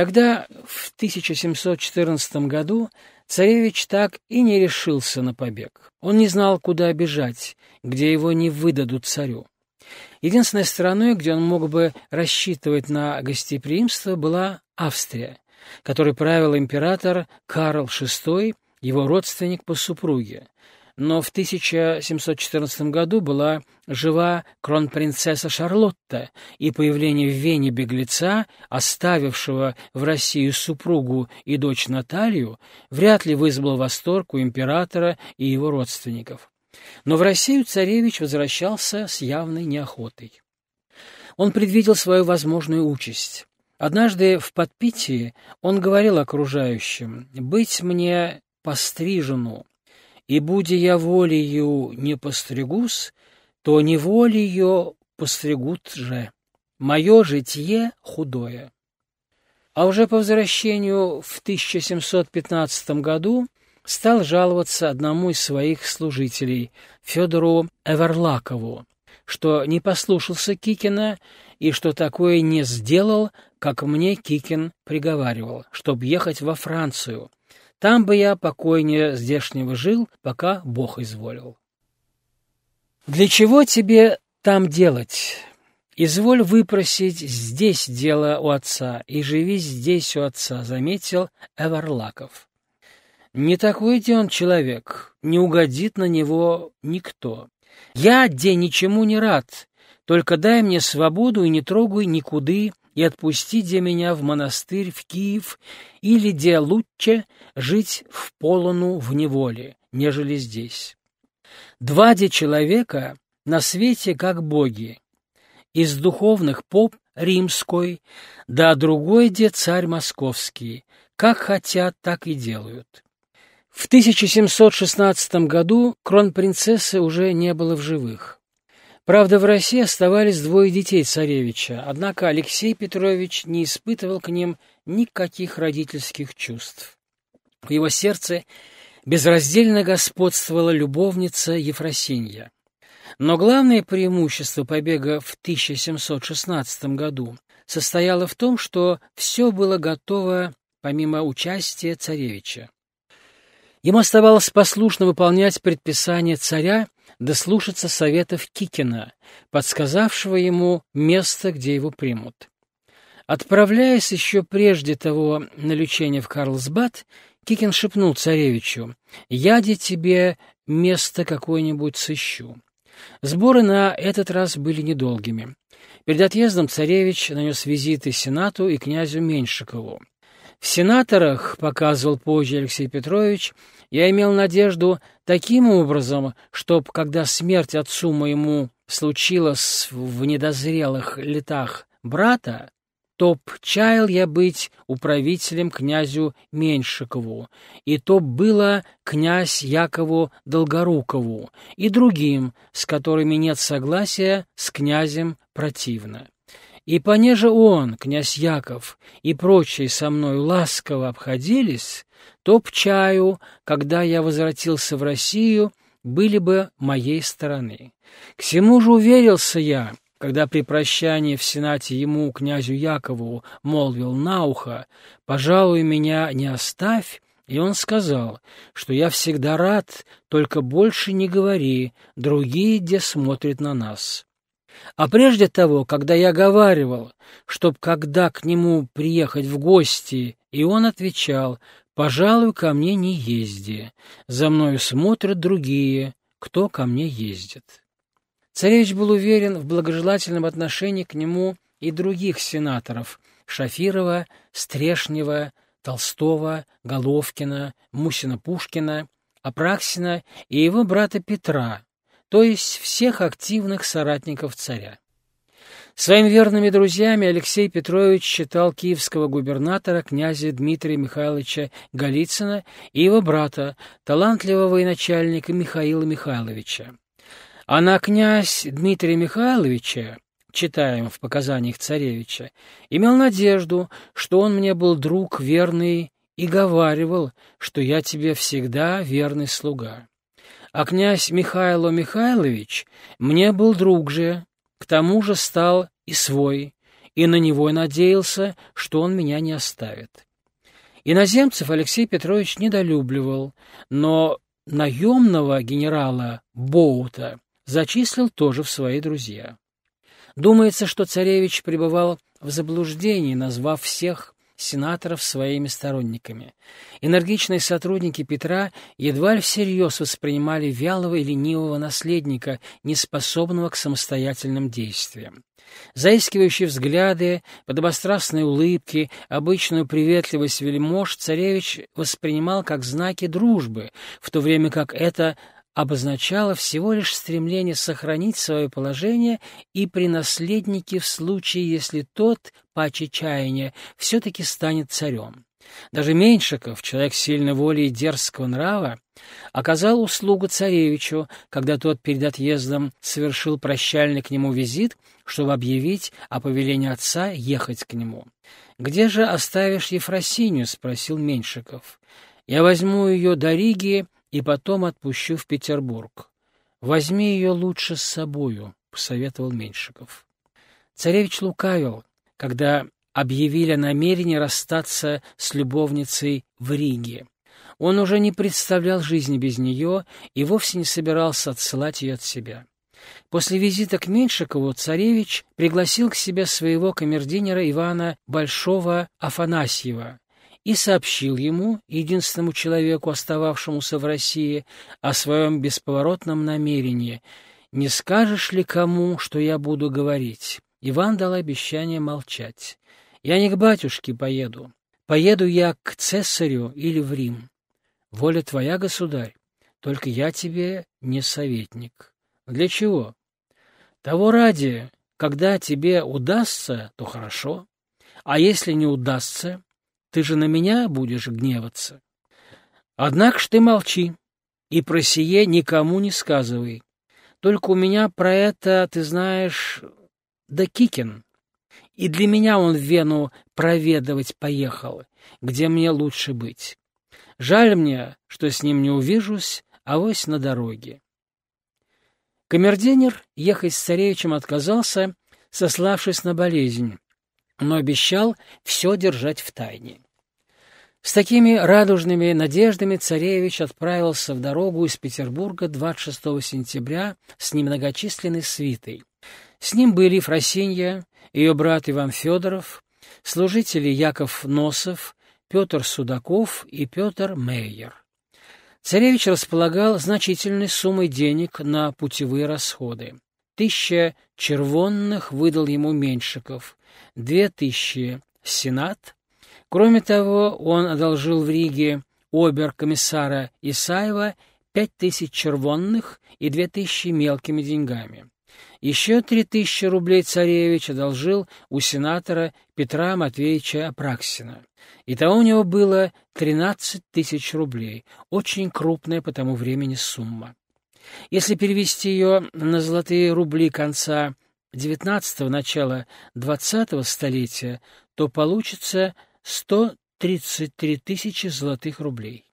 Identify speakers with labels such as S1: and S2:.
S1: Тогда, в 1714 году, царевич так и не решился на побег. Он не знал, куда бежать, где его не выдадут царю. Единственной страной, где он мог бы рассчитывать на гостеприимство, была Австрия, которой правил император Карл VI, его родственник по супруге. Но в 1714 году была жива кронпринцесса Шарлотта, и появление в Вене беглеца, оставившего в Россию супругу и дочь Наталью, вряд ли вызвало восторг у императора и его родственников. Но в Россию царевич возвращался с явной неохотой. Он предвидел свою возможную участь. Однажды в подпитии он говорил окружающим «Быть мне пострижену, и будь я волею не постригусь, то неволею постригут же. Мое житье худое». А уже по возвращению в 1715 году стал жаловаться одному из своих служителей, Федору Эверлакову, что не послушался Кикина и что такое не сделал, как мне Кикин приговаривал, чтобы ехать во Францию. Там бы я покойнее здешнего жил, пока Бог изволил. Для чего тебе там делать? Изволь выпросить здесь дело у отца и живи здесь у отца, заметил Эверлаков. Не такой где он человек, не угодит на него никто. Я, где ничему не рад, только дай мне свободу и не трогай никуды, и отпусти где меня в монастырь, в Киев, или где лучше жить в полону в неволе, нежели здесь. Два де человека на свете как боги, из духовных поп римской, да другой де царь московский, как хотят, так и делают. В 1716 году кронпринцессы уже не было в живых. Правда, в России оставались двое детей царевича, однако Алексей Петрович не испытывал к ним никаких родительских чувств. В его сердце безраздельно господствовала любовница Ефросинья. Но главное преимущество побега в 1716 году состояло в том, что все было готово помимо участия царевича. Ему оставалось послушно выполнять предписания царя да слушаться советов Кикина, подсказавшего ему место, где его примут. Отправляясь еще прежде того на лечение в Карлсбад, Кикин шепнул царевичу «Яде тебе место какое-нибудь сыщу». Сборы на этот раз были недолгими. Перед отъездом царевич нанес визиты Сенату и князю Меньшикову. В сенаторах, показывал позже Алексей Петрович, я имел надежду таким образом, чтоб, когда смерть отцу моему случилась в недозрелых летах брата, то чаял я быть управителем князю Меньшикову, и то было князь Якову Долгорукову, и другим, с которыми нет согласия, с князем противно. И понеже он, князь Яков, и прочие со мной ласково обходились, то б чаю, когда я возвратился в Россию, были бы моей стороны. К всему же уверился я, когда при прощании в Сенате ему, князю Якову, молвил на ухо, «Пожалуй, меня не оставь», и он сказал, что я всегда рад, только больше не говори, другие где смотрят на нас. А прежде того, когда я говаривал, чтоб когда к нему приехать в гости, и он отвечал, «Пожалуй, ко мне не езди, за мною смотрят другие, кто ко мне ездит». Царевич был уверен в благожелательном отношении к нему и других сенаторов — Шафирова, Стрешнева, Толстого, Головкина, Мусина-Пушкина, Апраксина и его брата Петра, то есть всех активных соратников царя. Своими верными друзьями Алексей Петрович считал киевского губернатора князя Дмитрия Михайловича Голицына и его брата, талантливого военачальника Михаила Михайловича. А на князь Дмитрия Михайловича, читаем в показаниях царевича, имел надежду, что он мне был друг верный и говаривал, что я тебе всегда верный слуга а князь Михайло Михайлович мне был друг же, к тому же стал и свой, и на него надеялся, что он меня не оставит. Иноземцев Алексей Петрович недолюбливал, но наемного генерала Боута зачислил тоже в свои друзья. Думается, что царевич пребывал в заблуждении, назвав всех сенаторов своими сторонниками. Энергичные сотрудники Петра едва ли всерьез воспринимали вялого и ленивого наследника, неспособного к самостоятельным действиям. Заискивающие взгляды, подобострастные улыбки, обычную приветливость вельмож царевич воспринимал как знаки дружбы, в то время как это обозначало всего лишь стремление сохранить свое положение и при наследнике в случае, если тот, по чаяния, все-таки станет царем. Даже Меньшиков, человек сильной воли и дерзкого нрава, оказал услугу царевичу, когда тот перед отъездом совершил прощальный к нему визит, чтобы объявить о повелении отца ехать к нему. «Где же оставишь Ефросинью?» — спросил Меньшиков. «Я возьму ее до Риги и потом отпущу в Петербург. Возьми ее лучше с собою, — посоветовал Меньшиков. Царевич лукавил, когда объявили о намерении расстаться с любовницей в Риге. Он уже не представлял жизни без нее и вовсе не собирался отсылать ее от себя. После визита к Меньшикову царевич пригласил к себе своего камердинера Ивана Большого Афанасьева, и сообщил ему, единственному человеку, остававшемуся в России, о своем бесповоротном намерении. «Не скажешь ли кому, что я буду говорить?» Иван дал обещание молчать. «Я не к батюшке поеду. Поеду я к цесарю или в Рим. Воля твоя, государь, только я тебе не советник. Для чего? Того ради, когда тебе удастся, то хорошо, а если не удастся, ты же на меня будешь гневаться. Однако ж ты молчи и про сие никому не сказывай. Только у меня про это, ты знаешь, да Кикин. И для меня он в Вену проведывать поехал, где мне лучше быть. Жаль мне, что с ним не увижусь, а вось на дороге. Камердинер ехать с царевичем отказался, сославшись на болезнь, но обещал все держать в тайне. С такими радужными надеждами царевич отправился в дорогу из Петербурга 26 сентября с немногочисленной свитой. С ним были Фросинья, ее брат Иван Федоров, служители Яков Носов, Петр Судаков и Петр Мейер. Царевич располагал значительной суммой денег на путевые расходы. Тысяча червонных выдал ему Меньшиков, две тысячи — Сенат, Кроме того, он одолжил в Риге обер-комиссара Исаева пять тысяч червонных и две тысячи мелкими деньгами. Еще три тысячи рублей царевич одолжил у сенатора Петра Матвеевича Апраксина. Итого у него было тринадцать тысяч рублей, очень крупная по тому времени сумма. Если перевести ее на золотые рубли конца XIX – начала XX столетия, то получится 133 тысячи золотых рублей.